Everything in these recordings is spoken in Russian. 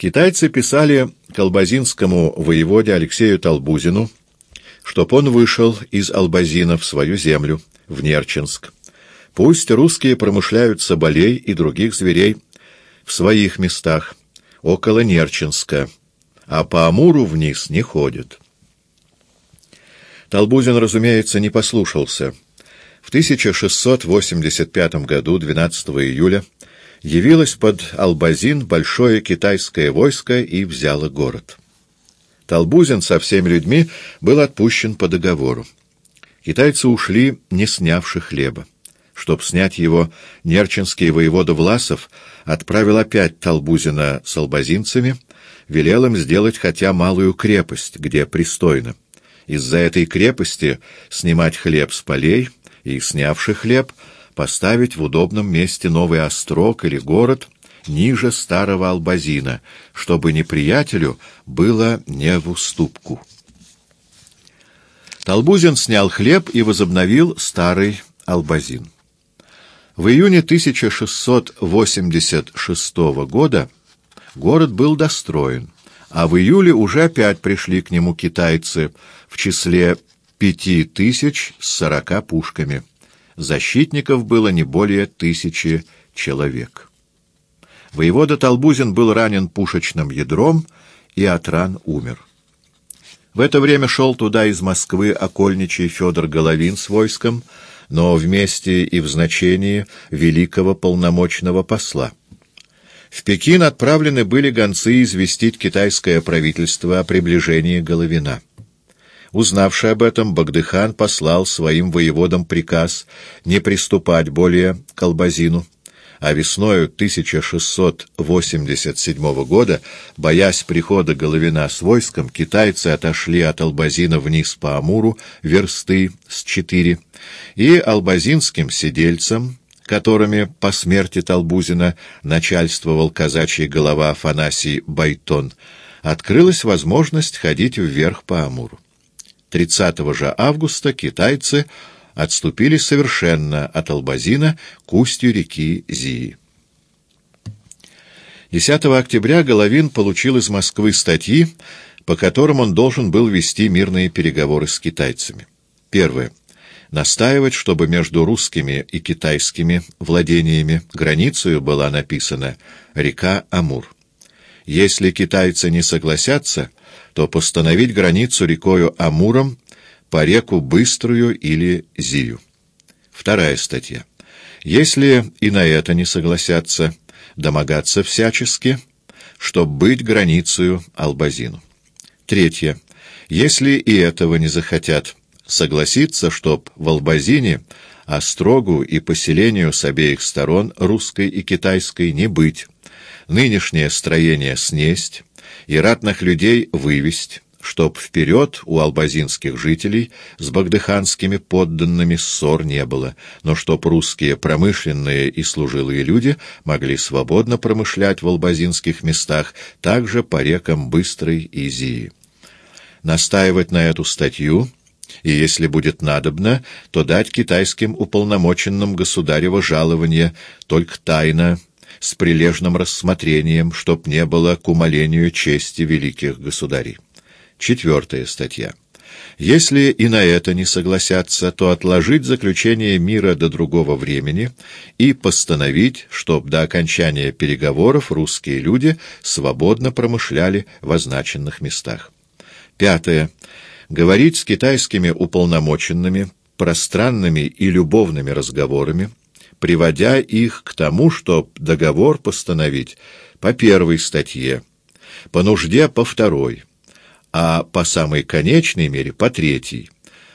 Китайцы писали колбазинскому воеводе Алексею Толбузину, чтоб он вышел из Албазина в свою землю, в Нерчинск. Пусть русские промышляют соболей и других зверей в своих местах, около Нерчинска, а по Амуру вниз не ходят. Толбузин, разумеется, не послушался. В 1685 году, 12 июля, явилось под Албазин большое китайское войско и взяло город. Толбузин со всеми людьми был отпущен по договору. Китайцы ушли, не снявши хлеба. Чтоб снять его, нерчинский воевода Власов отправил опять Толбузина с албазинцами, велел им сделать хотя малую крепость, где пристойно. Из-за этой крепости снимать хлеб с полей и, снявший хлеб, поставить в удобном месте новый острог или город ниже старого Албазина, чтобы неприятелю было не в уступку. Толбузин снял хлеб и возобновил старый Албазин. В июне 1686 года город был достроен, а в июле уже опять пришли к нему китайцы в числе пяти тысяч с сорока пушками. Защитников было не более тысячи человек. Воевода Толбузин был ранен пушечным ядром и от ран умер. В это время шел туда из Москвы окольничий Федор Головин с войском, но вместе и в значении великого полномочного посла. В Пекин отправлены были гонцы известить китайское правительство о приближении Головина. Узнавший об этом, Багдыхан послал своим воеводам приказ не приступать более к Албазину, а весною 1687 года, боясь прихода Головина с войском, китайцы отошли от Албазина вниз по Амуру, версты с четыре, и албазинским сидельцам, которыми по смерти Толбузина начальствовал казачий голова Афанасий Байтон, открылась возможность ходить вверх по Амуру. 30 же августа китайцы отступили совершенно от Албазина к устью реки Зии. 10 октября Головин получил из Москвы статьи, по которым он должен был вести мирные переговоры с китайцами. Первое. Настаивать, чтобы между русскими и китайскими владениями границей была написана река Амур. Если китайцы не согласятся, то постановить границу рекою Амуром по реку Быструю или Зию. Вторая статья. Если и на это не согласятся, домогаться всячески, чтоб быть границею Албазину. Третье. Если и этого не захотят, согласиться, чтоб в Албазине острогу и поселению с обеих сторон, русской и китайской, не быть, нынешнее строение снесть и ратных людей вывесть, чтоб вперед у албазинских жителей с багдыханскими подданными ссор не было, но чтоб русские промышленные и служилые люди могли свободно промышлять в албазинских местах, также по рекам Быстрой и Зии. Настаивать на эту статью и, если будет надобно, то дать китайским уполномоченным государево жалование только тайно, с прилежным рассмотрением, чтоб не было к умолению чести великих государей. Четвертая статья. Если и на это не согласятся, то отложить заключение мира до другого времени и постановить, чтоб до окончания переговоров русские люди свободно промышляли в означенных местах. Пятое. Говорить с китайскими уполномоченными, пространными и любовными разговорами, приводя их к тому, чтоб договор постановить по первой статье, по нужде по второй, а по самой конечной мере по третьей,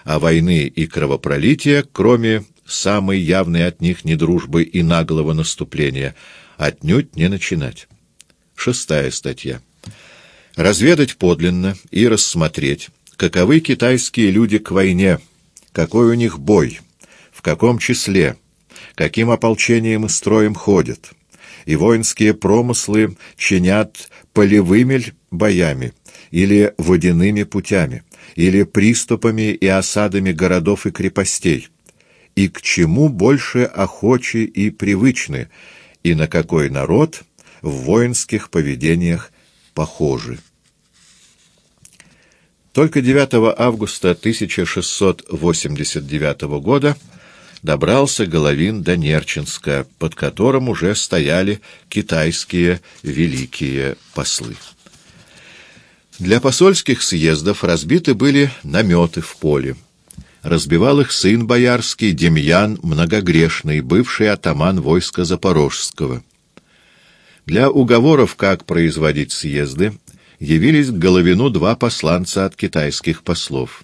а войны и кровопролития, кроме самой явной от них недружбы и наглого наступления, отнюдь не начинать. Шестая статья. Разведать подлинно и рассмотреть, каковы китайские люди к войне, какой у них бой, в каком числе, каким ополчением и строем ходят, и воинские промыслы чинят полевыми боями, или водяными путями, или приступами и осадами городов и крепостей, и к чему больше охочи и привычны, и на какой народ в воинских поведениях похожи. Только 9 августа 1689 года добрался Головин до Нерчинска, под которым уже стояли китайские великие послы. Для посольских съездов разбиты были наметы в поле. Разбивал их сын боярский Демьян Многогрешный, бывший атаман войска Запорожского. Для уговоров, как производить съезды, явились к Головину два посланца от китайских послов.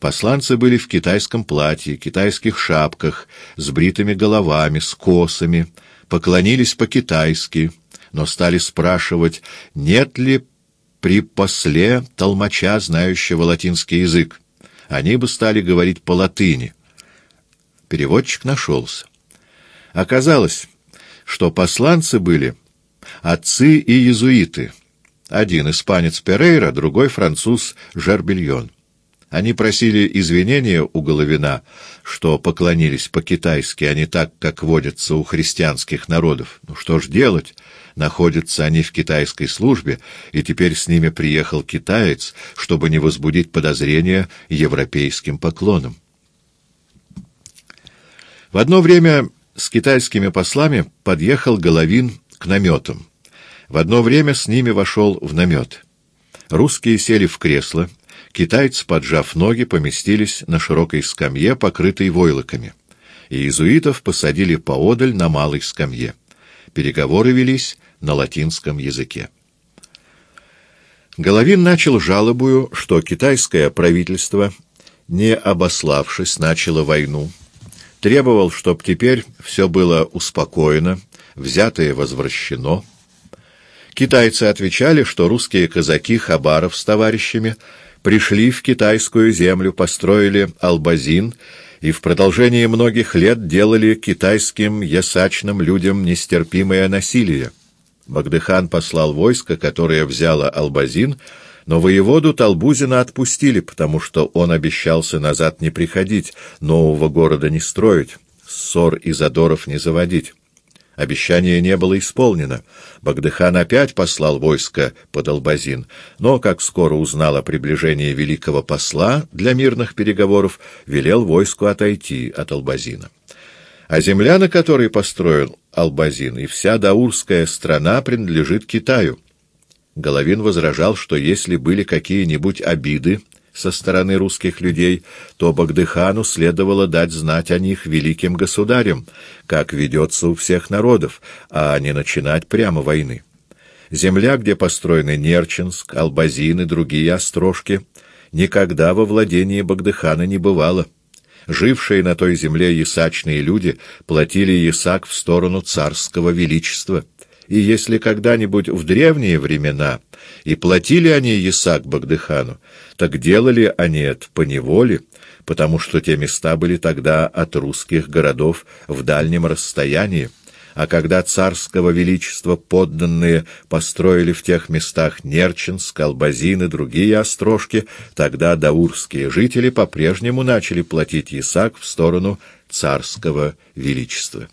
Посланцы были в китайском платье, китайских шапках, с бритыми головами, с косами, поклонились по-китайски, но стали спрашивать, нет ли при после толмача, знающего латинский язык. Они бы стали говорить по-латыни. Переводчик нашелся. Оказалось, что посланцы были отцы и иезуиты — один испанец Перейра, другой француз Жербельон. Они просили извинения у Головина, что поклонились по-китайски, а не так, как водится у христианских народов. Ну что ж делать? Находятся они в китайской службе, и теперь с ними приехал китаец, чтобы не возбудить подозрения европейским поклонам. В одно время с китайскими послами подъехал Головин к наметам. В одно время с ними вошел в намет. Русские сели в кресло, китайцы, поджав ноги, поместились на широкой скамье, покрытой войлоками. И иезуитов посадили поодаль на малой скамье. Переговоры велись на латинском языке. Головин начал жалобую, что китайское правительство, не обославшись, начало войну. Требовал, чтоб теперь все было успокоено, взятое возвращено — Китайцы отвечали, что русские казаки Хабаров с товарищами пришли в китайскую землю, построили Албазин и в продолжении многих лет делали китайским ясачным людям нестерпимое насилие. Багдыхан послал войско, которое взяло Албазин, но воеводу Талбузина отпустили, потому что он обещался назад не приходить, нового города не строить, ссор и задоров не заводить. Обещание не было исполнено. Багдыхан опять послал войско под Албазин, но, как скоро узнал о приближении великого посла для мирных переговоров, велел войску отойти от Албазина. А земля, на которой построен Албазин, и вся даурская страна принадлежит Китаю. Головин возражал, что если были какие-нибудь обиды со стороны русских людей, то Багдыхану следовало дать знать о них великим государям, как ведется у всех народов, а не начинать прямо войны. Земля, где построены Нерчинск, Албазин и другие острожки, никогда во владении Багдыхана не бывало. Жившие на той земле ясачные люди платили ясак в сторону царского величества — и если когда-нибудь в древние времена и платили они Ясак Багдыхану, так делали они это по неволе, потому что те места были тогда от русских городов в дальнем расстоянии, а когда царского величества подданные построили в тех местах Нерчинск, Албазин и другие острожки, тогда даурские жители по-прежнему начали платить Ясак в сторону царского величества.